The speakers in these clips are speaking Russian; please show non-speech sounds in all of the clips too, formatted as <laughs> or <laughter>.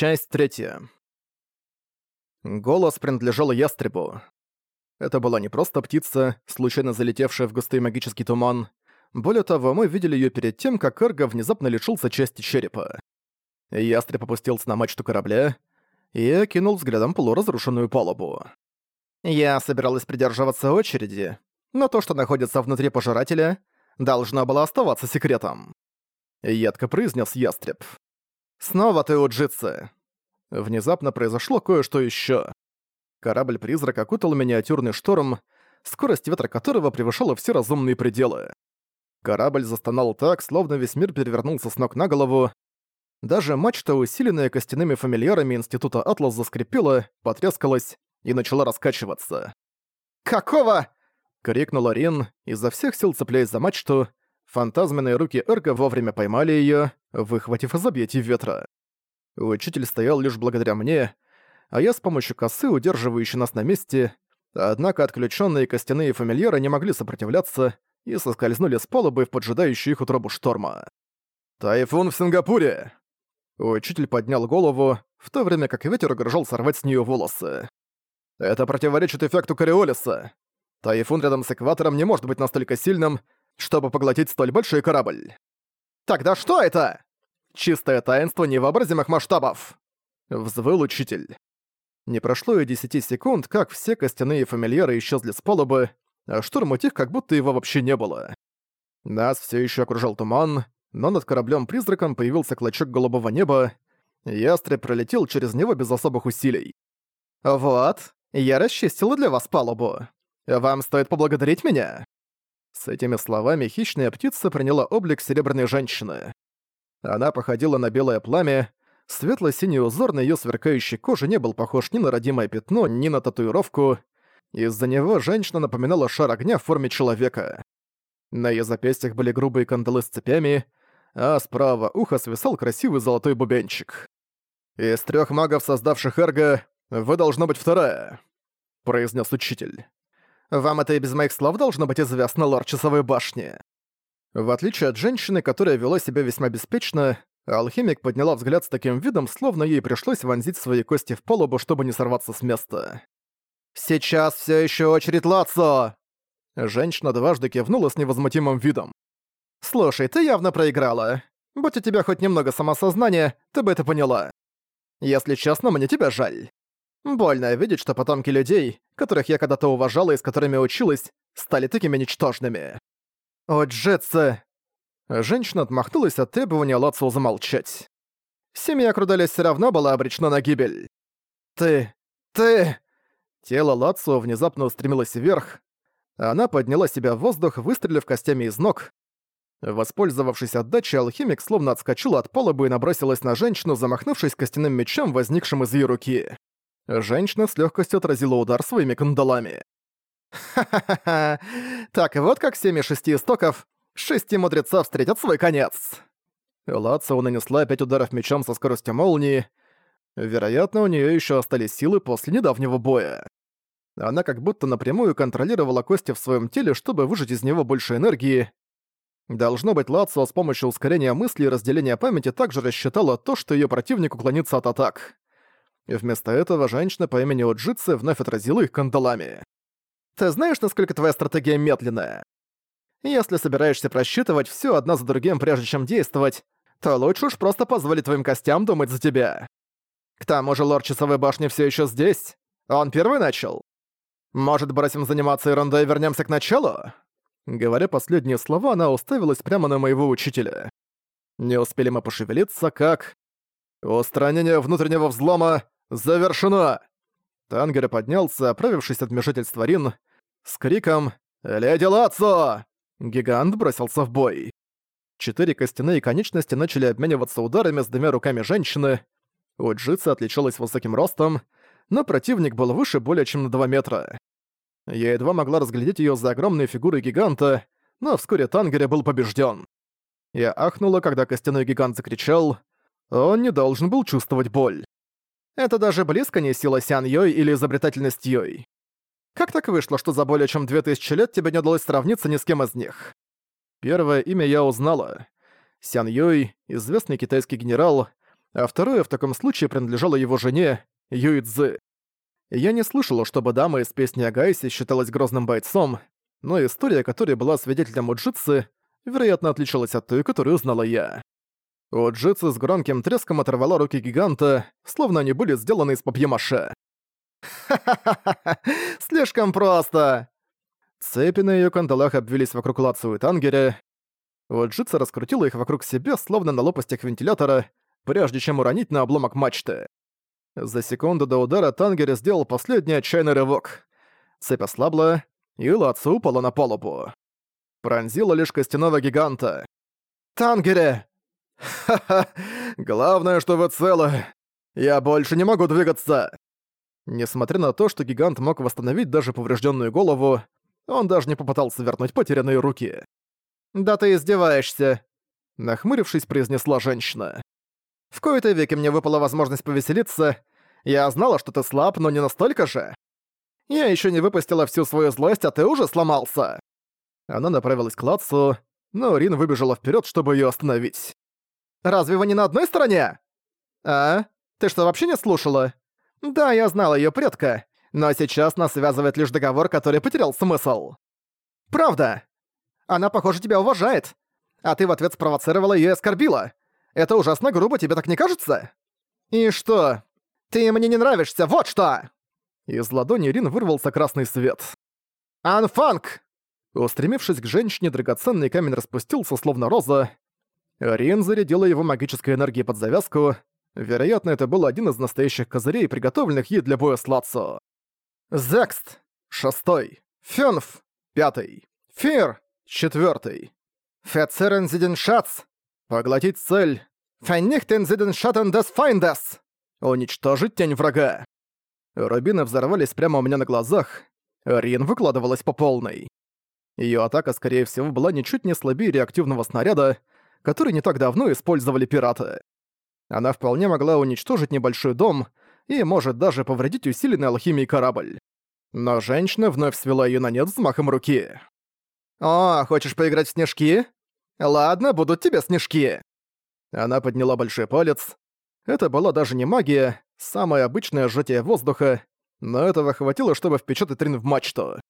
Часть третья. Голос принадлежал ястребу. Это была не просто птица, случайно залетевшая в густой магический туман. Более того, мы видели ее перед тем, как Эрго внезапно лишился части черепа. Ястреб опустился на мачту корабля и окинул взглядом полуразрушенную палубу. Я собиралась придерживаться очереди, но то, что находится внутри пожирателя, должно было оставаться секретом. Едко произнес ястреб. «Снова ты у Джитсы!» Внезапно произошло кое-что ещё. Корабль-призрак окутал миниатюрный шторм, скорость ветра которого превышала все разумные пределы. Корабль застонал так, словно весь мир перевернулся с ног на голову. Даже мачта, усиленная костяными фамильярами Института Атлас, заскрипела, потрескалась и начала раскачиваться. «Какого?» — крикнула Рин, изо всех сил цепляясь за мачту, Фантазменные руки Эрга вовремя поймали её, выхватив из объятий ветра. Учитель стоял лишь благодаря мне, а я с помощью косы, удерживающей нас на месте, однако отключенные костяные фамильяры не могли сопротивляться и соскользнули с палубы в поджидающую их утробу шторма. «Тайфун в Сингапуре!» Учитель поднял голову, в то время как ветер угрожал сорвать с нее волосы. «Это противоречит эффекту Кориолиса. Тайфун рядом с экватором не может быть настолько сильным, чтобы поглотить столь большой корабль. «Тогда что это?» «Чистое таинство невообразимых масштабов!» Взвыл учитель. Не прошло и десяти секунд, как все костяные фамильяры исчезли с палубы, а штурм утих, как будто его вообще не было. Нас все еще окружал туман, но над кораблем-призраком появился клочок голубого неба, ястреб пролетел через него без особых усилий. «Вот, я расчистила для вас палубу. Вам стоит поблагодарить меня?» С этими словами хищная птица приняла облик серебряной женщины. Она походила на белое пламя, светло-синий узор на её сверкающей коже не был похож ни на родимое пятно, ни на татуировку. Из-за него женщина напоминала шар огня в форме человека. На её запястьях были грубые кандалы с цепями, а с правого уха свисал красивый золотой бубенчик. «Из трёх магов, создавших Эрго, вы должна быть вторая», — произнес учитель. Вам это и без моих слов должно быть известно, лорд Часовой Башни». В отличие от женщины, которая вела себя весьма беспечно, алхимик подняла взгляд с таким видом, словно ей пришлось вонзить свои кости в полобу, чтобы не сорваться с места. «Сейчас все еще очередь Лацо!» Женщина дважды кивнула с невозмутимым видом. «Слушай, ты явно проиграла. Будь у тебя хоть немного самосознания, ты бы это поняла. Если честно, мне тебя жаль. Больно видеть, что потомки людей, которых я когда-то уважала и с которыми училась, стали такими ничтожными. О, Джетса! Женщина отмахнулась от требования Лацу замолчать. Семья Крудалис все равно была обречена на гибель. Ты... ты... Тело Лацу внезапно устремилось вверх. Она подняла себя в воздух, выстрелив костями из ног. Воспользовавшись отдачей, алхимик словно отскочила от палубы и набросилась на женщину, замахнувшись костяным мечом, возникшим из ее руки. Женщина с легкостью отразила удар своими кандалами. «Ха-ха-ха! Так вот как семя шести истоков, шести мудрецов встретят свой конец!» Лацио нанесла пять ударов мечом со скоростью молнии. Вероятно, у нее еще остались силы после недавнего боя. Она как будто напрямую контролировала кости в своем теле, чтобы выжать из него больше энергии. Должно быть, Лацио с помощью ускорения мысли и разделения памяти также рассчитала то, что ее противник уклонится от атак. Вместо этого женщина по имени Оджитсы вновь отразила их кандалами. «Ты знаешь, насколько твоя стратегия медленная? Если собираешься просчитывать все одно за другим, прежде чем действовать, то лучше уж просто позволить твоим костям думать за тебя. К тому же лорд Часовой Башни все еще здесь. Он первый начал. Может, бросим заниматься ерундой и вернемся к началу?» Говоря последние слова, она уставилась прямо на моего учителя. Не успели мы пошевелиться, как... «Устранение внутреннего взлома «Завершено!» Тангер поднялся, оправившись от вмешательства Рин, с криком «Леди Лацо!» Гигант бросился в бой. Четыре костяные конечности начали обмениваться ударами с двумя руками женщины. У Джица отличалась высоким ростом, но противник был выше более чем на 2 метра. Я едва могла разглядеть ее за огромной фигурой гиганта, но вскоре Тангере был побежден. Я ахнула, когда костяной гигант закричал. Он не должен был чувствовать боль. Это даже близко не сила Сян Йой или изобретательность Йой. Как так вышло, что за более чем 2000 лет тебе не удалось сравниться ни с кем из них? Первое имя я узнала. Сян Йой, известный китайский генерал, а второе в таком случае принадлежало его жене, Юй Цзы. Я не слышала, чтобы дама из песни о Гайсе считалась грозным бойцом, но история, которая была свидетелем у Джитсы, вероятно, отличалась от той, которую знала я. У Джитсы с громким треском оторвала руки гиганта, словно они были сделаны из папье-маше. «Ха-ха-ха! <laughs> Слишком просто!» Цепи на её кандалах обвились вокруг Лацу и Тангере. Джитса раскрутила их вокруг себя, словно на лопастях вентилятора, прежде чем уронить на обломок мачты. За секунду до удара Тангере сделал последний отчаянный рывок. Цепь ослабла, и Лацу упала на палубу. Пронзила лишь костяного гиганта. «Тангере!» «Ха-ха! <laughs> Главное, что вы целы! Я больше не могу двигаться!» Несмотря на то, что гигант мог восстановить даже поврежденную голову, он даже не попытался вернуть потерянные руки. «Да ты издеваешься!» Нахмурившись, произнесла женщина. «В кои-то веке мне выпала возможность повеселиться. Я знала, что ты слаб, но не настолько же. Я еще не выпустила всю свою злость, а ты уже сломался!» Она направилась к Лацу, но Рин выбежала вперед, чтобы ее остановить. Разве вы не на одной стороне? А? Ты что, вообще не слушала? Да, я знала ее предка, но сейчас нас связывает лишь договор, который потерял смысл. Правда. Она, похоже, тебя уважает. А ты в ответ спровоцировала ее и оскорбила. Это ужасно грубо, тебе так не кажется? И что? Ты мне не нравишься, вот что! Из ладони Рин вырвался красный свет. «Анфанг!» Устремившись к женщине, драгоценный камень распустился, словно роза, Рин зарядила его магической энергией под завязку. Вероятно, это был один из настоящих козырей, приготовленных ей для боя с Лацо. Зекст — шестой. Фёнф — пятый. Фир — четвёртый. Фецерен Зиденшац — поглотить цель. Файнихтен Зиденшатен дес Файндес — уничтожить тень врага. Рубины взорвались прямо у меня на глазах. Рин выкладывалась по полной. Её атака, скорее всего, была ничуть не слабее реактивного снаряда, который не так давно использовали пираты. Она вполне могла уничтожить небольшой дом и может даже повредить усиленный алхимией корабль. Но женщина вновь свела её на нет взмахом руки. «О, хочешь поиграть в снежки? Ладно, будут тебе снежки!» Она подняла большой палец. Это была даже не магия, самое обычное сжатие воздуха, но этого хватило, чтобы впечатать Рин в мачту.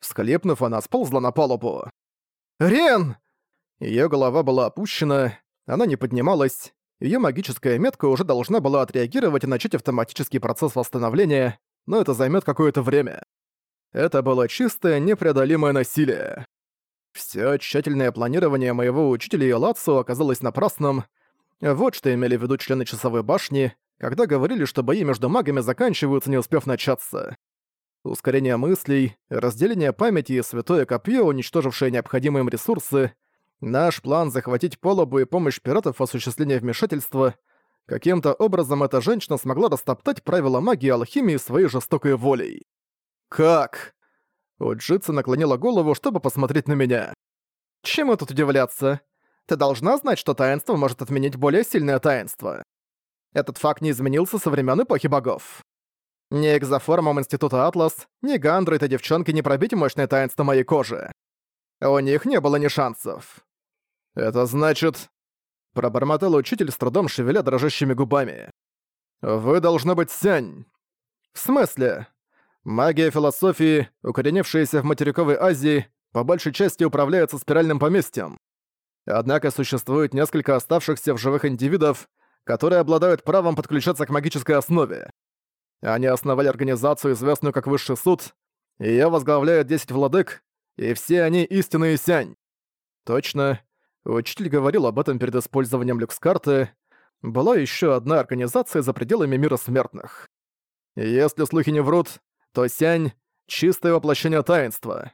Всхлепнув, она сползла на палубу. «Рен!» Её голова была опущена, она не поднималась, её магическая метка уже должна была отреагировать и начать автоматический процесс восстановления, но это займёт какое-то время. Это было чистое, непреодолимое насилие. Всё тщательное планирование моего учителя Йолацу оказалось напрасным. Вот что имели в виду члены Часовой башни, когда говорили, что бои между магами заканчиваются, не успев начаться. Ускорение мыслей, разделение памяти и святое копье, уничтожившее необходимые им ресурсы, Наш план захватить полобу и помощь пиратов в осуществлении вмешательства Каким-то образом эта женщина смогла растоптать правила магии и алхимии своей жестокой волей. «Как?» Уджица наклонила голову, чтобы посмотреть на меня. «Чему тут удивляться? Ты должна знать, что таинство может отменить более сильное таинство. Этот факт не изменился со времен эпохи богов. Ни экзоформам Института Атлас, ни Гандру этой девчонки не пробить мощное таинство моей кожи. У них не было ни шансов. «Это значит...» — пробормотал учитель с трудом шевеля дрожащими губами. «Вы должны быть Сянь». «В смысле?» Магия философии, укоренившаяся в материковой Азии, по большей части управляется спиральным поместьем. Однако существует несколько оставшихся в живых индивидов, которые обладают правом подключаться к магической основе. Они основали организацию, известную как Высший суд, и ее возглавляют 10 владык, и все они истинные сянь. Точно, Учитель говорил об этом перед использованием люкс-карты. Была еще одна организация за пределами мира смертных. Если слухи не врут, то Сянь — чистое воплощение таинства.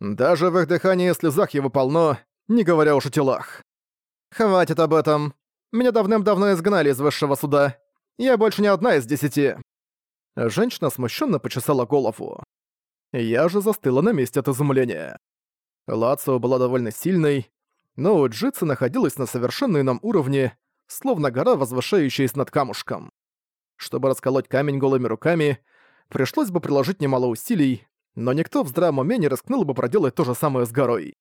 Даже в их дыхании и слезах его полно, не говоря уж о телах. «Хватит об этом. Меня давным-давно изгнали из высшего суда. Я больше не одна из десяти». Женщина смущенно почесала голову. Я же застыла на месте от изумления. Лацио была довольно сильной, но у Джитса находилась на совершенно ином уровне, словно гора, возвышающаяся над камушком. Чтобы расколоть камень голыми руками, пришлось бы приложить немало усилий, но никто в здравом уме не рискнул бы проделать то же самое с горой.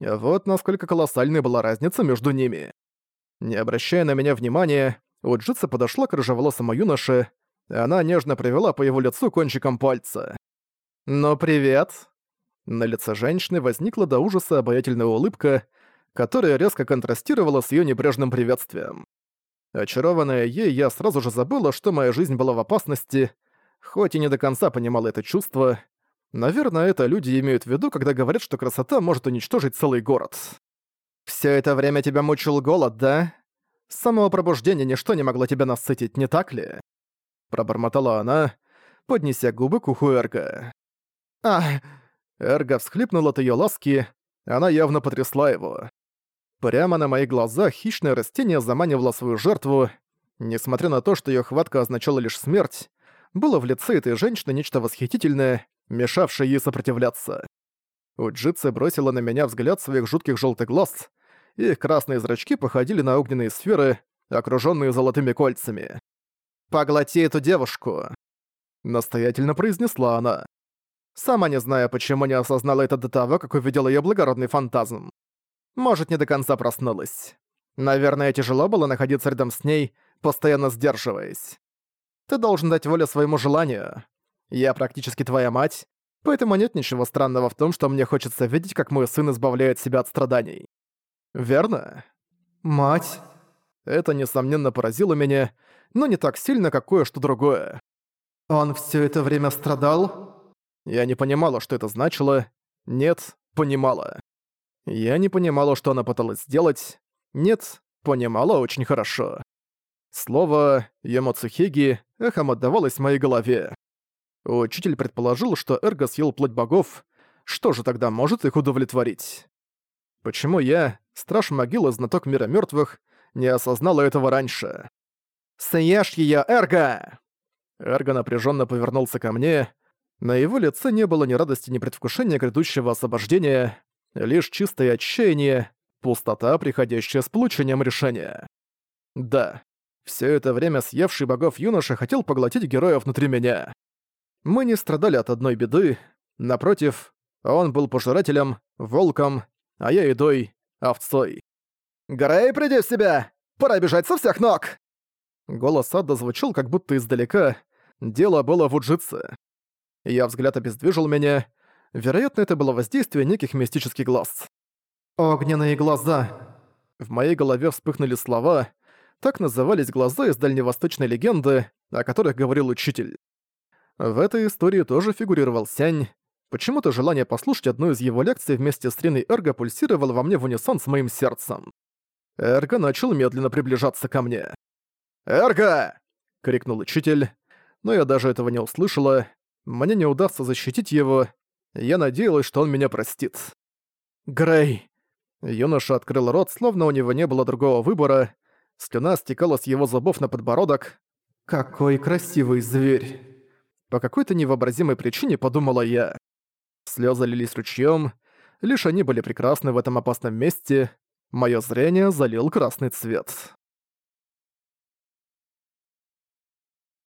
Вот насколько колоссальной была разница между ними. Не обращая на меня внимания, Уджица подошла к рыжеволосому юноше, и она нежно провела по его лицу кончиком пальца. «Ну, привет!» На лице женщины возникла до ужаса обаятельная улыбка, которая резко контрастировала с её небрежным приветствием. Очарованная ей, я сразу же забыла, что моя жизнь была в опасности, хоть и не до конца понимала это чувство. Наверное, это люди имеют в виду, когда говорят, что красота может уничтожить целый город. «Всё это время тебя мучил голод, да? С самого пробуждения ничто не могло тебя насытить, не так ли?» Пробормотала она, поднеся губы к уху Эрга. «Ах!» Эрга всхлипнула от её ласки, она явно потрясла его. Прямо на моих глазах хищное растение заманивало свою жертву. Несмотря на то, что её хватка означала лишь смерть, было в лице этой женщины нечто восхитительное, мешавшее ей сопротивляться. Уджица бросила на меня взгляд своих жутких желтых глаз, и их красные зрачки походили на огненные сферы, окруженные золотыми кольцами. «Поглоти эту девушку!» Настоятельно произнесла она. Сама не зная, почему не осознала это до того, как увидела ее благородный фантазм. Может, не до конца проснулась. Наверное, тяжело было находиться рядом с ней, постоянно сдерживаясь. Ты должен дать волю своему желанию. Я практически твоя мать, поэтому нет ничего странного в том, что мне хочется видеть, как мой сын избавляет себя от страданий. Верно? Мать. Это, несомненно, поразило меня, но не так сильно, как кое-что другое. Он все это время страдал? Я не понимала, что это значило. Нет, понимала. Я не понимала, что она пыталась сделать. Нет, понимала очень хорошо. Слово «Ямоцухеги» эхом отдавалось в моей голове. Учитель предположил, что Эрго съел плоть богов. Что же тогда может их удовлетворить? Почему я, страж могилы, знаток мира мертвых, не осознала этого раньше? «Съешь её, Эрго!» Эрго напряженно повернулся ко мне. На его лице не было ни радости, ни предвкушения грядущего освобождения лишь чистое отчаяние, пустота, приходящая с получением решения. Да, все это время съевший богов юноша хотел поглотить героя внутри меня. Мы не страдали от одной беды, напротив, он был пожирателем, волком, а я едой, овцой. «Грей, приди в себя! Пора бежать со всех ног!» Голос Ада звучал как будто издалека, дело было в уджитсе. Я взгляд обездвижил меня, Вероятно, это было воздействие неких мистических глаз. «Огненные глаза». В моей голове вспыхнули слова. Так назывались глаза из дальневосточной легенды, о которых говорил учитель. В этой истории тоже фигурировал Сянь. Почему-то желание послушать одну из его лекций вместе с Триной Эрго пульсировало во мне в унисон с моим сердцем. Эрго начал медленно приближаться ко мне. «Эрго!» — крикнул учитель. Но я даже этого не услышала. Мне не удастся защитить его, я надеялась, что он меня простит. «Грей!» Юноша открыл рот, словно у него не было другого выбора. Слюна стекала с его зубов на подбородок. «Какой красивый зверь!» По какой-то невообразимой причине подумала я. Слёзы лились ручьём, лишь они были прекрасны в этом опасном месте. Моё зрение залил красный цвет.